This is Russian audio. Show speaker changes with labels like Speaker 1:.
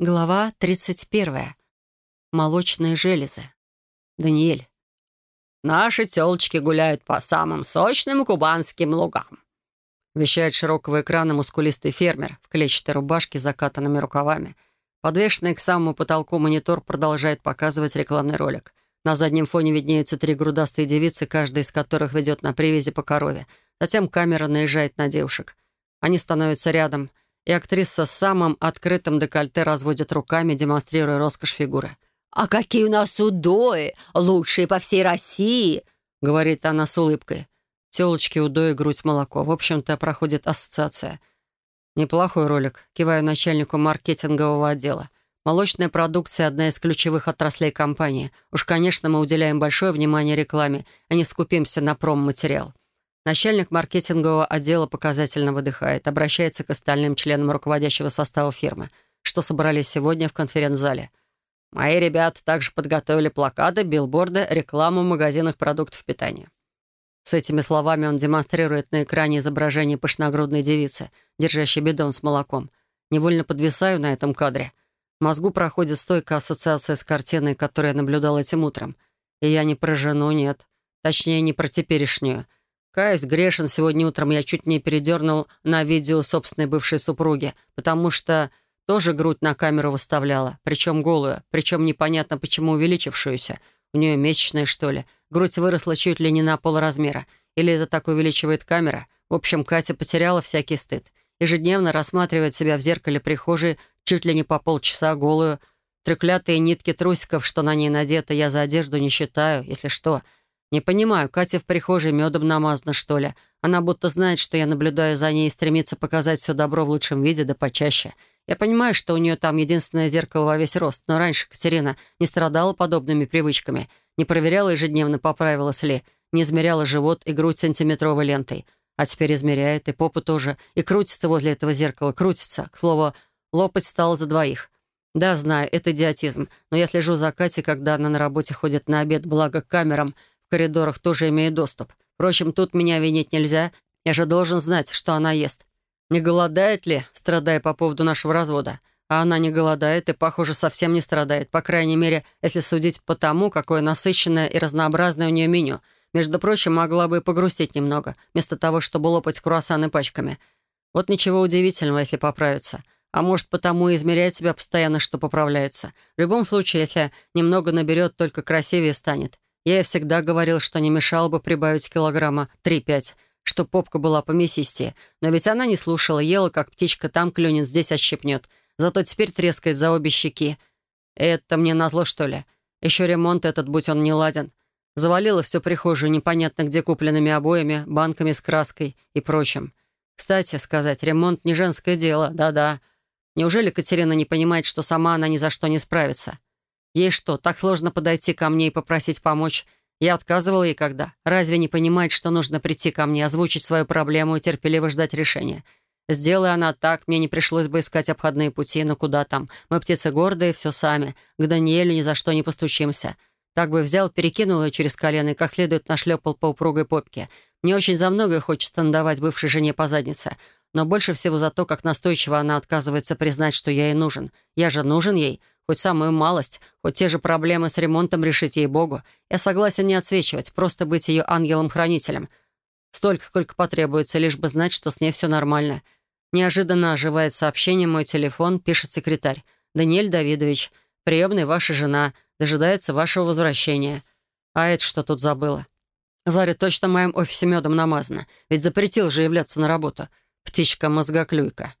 Speaker 1: Глава 31. Молочные железы. Даниэль.
Speaker 2: «Наши телочки гуляют по самым сочным кубанским лугам»,
Speaker 1: вещает широкого экрана мускулистый фермер в клетчатой рубашке с закатанными рукавами. Подвешенный к самому потолку монитор продолжает показывать рекламный ролик. На заднем фоне виднеются три грудастые девицы, каждая из которых ведет на привязи по корове. Затем камера наезжает на девушек. Они становятся рядом — и актриса с самым открытым декольте разводит руками, демонстрируя роскошь фигуры.
Speaker 2: «А какие у нас удои! Лучшие по всей России!»
Speaker 1: — говорит она с улыбкой. Телочки, удои, грудь, молоко. В общем-то, проходит ассоциация. Неплохой ролик. Киваю начальнику маркетингового отдела. Молочная продукция — одна из ключевых отраслей компании. Уж, конечно, мы уделяем большое внимание рекламе, а не скупимся на промо-материал. Начальник маркетингового отдела показательно выдыхает, обращается к остальным членам руководящего состава фирмы, что собрались сегодня в конференц-зале. «Мои ребята также подготовили плакаты, билборды, рекламу в магазинах продуктов питания». С этими словами он демонстрирует на экране изображение пышногрудной девицы, держащей бидон с молоком. Невольно подвисаю на этом кадре. В мозгу проходит стойкая ассоциация с картиной, которую я наблюдал этим утром. И я не про жену, нет. Точнее, не про теперешнюю. Каюсь, грешен, сегодня утром я чуть не передернул на видео собственной бывшей супруги, потому что тоже грудь на камеру выставляла, причем голую, причем непонятно почему увеличившуюся. У нее месячная, что ли. Грудь выросла чуть ли не на полразмера. Или это так увеличивает камера? В общем, Катя потеряла всякий стыд. Ежедневно рассматривает себя в зеркале прихожей чуть ли не по полчаса голую. Треклятые нитки трусиков, что на ней надето, я за одежду не считаю, если что — «Не понимаю, Катя в прихожей медом намазана, что ли? Она будто знает, что я наблюдаю за ней и стремится показать все добро в лучшем виде, да почаще. Я понимаю, что у нее там единственное зеркало во весь рост, но раньше Катерина не страдала подобными привычками, не проверяла ежедневно, поправилась ли, не измеряла живот и грудь сантиметровой лентой. А теперь измеряет, и попу тоже, и крутится возле этого зеркала, крутится. К слову, лопать стал за двоих. Да, знаю, это идиотизм, но я слежу за Катей, когда она на работе ходит на обед, благо к камерам — коридорах тоже имею доступ. Впрочем, тут меня винить нельзя. Я же должен знать, что она ест. Не голодает ли, страдая по поводу нашего развода? А она не голодает и, похоже, совсем не страдает. По крайней мере, если судить по тому, какое насыщенное и разнообразное у нее меню. Между прочим, могла бы и погрустить немного, вместо того, чтобы лопать круассаны пачками. Вот ничего удивительного, если поправится. А может, потому и измеряет себя постоянно, что поправляется. В любом случае, если немного наберет, только красивее станет. Я ей всегда говорил, что не мешало бы прибавить килограмма 3-5, что попка была помесистее. Но ведь она не слушала, ела, как птичка, там клюнет, здесь отщипнет. Зато теперь трескает за обе щеки. Это мне назло, что ли? Еще ремонт этот, будь он не ладен. Завалила всю прихожую непонятно где купленными обоями, банками с краской и прочим. Кстати сказать, ремонт не женское дело, да-да. Неужели Катерина не понимает, что сама она ни за что не справится? Ей что, так сложно подойти ко мне и попросить помочь? Я отказывал ей когда. Разве не понимает, что нужно прийти ко мне, озвучить свою проблему и терпеливо ждать решения? Сделай она так, мне не пришлось бы искать обходные пути, но куда там? Мы птицы гордые, все сами. К Даниэлю ни за что не постучимся. Так бы взял, перекинул ее через колено и как следует нашлепал по упругой попке. Мне очень за многое хочется надавать бывшей жене по заднице. Но больше всего за то, как настойчиво она отказывается признать, что я ей нужен. Я же нужен ей. Хоть самую малость, хоть те же проблемы с ремонтом решить ей-богу. Я согласен не отсвечивать, просто быть ее ангелом-хранителем. Столько, сколько потребуется, лишь бы знать, что с ней все нормально. Неожиданно оживает сообщение, мой телефон, пишет секретарь. «Даниэль Давидович, приемная ваша жена, дожидается вашего возвращения». А это что тут забыла? Заря точно в моем офисе медом намазана, ведь запретил же являться на работу. Птичка-мозгоклюйка.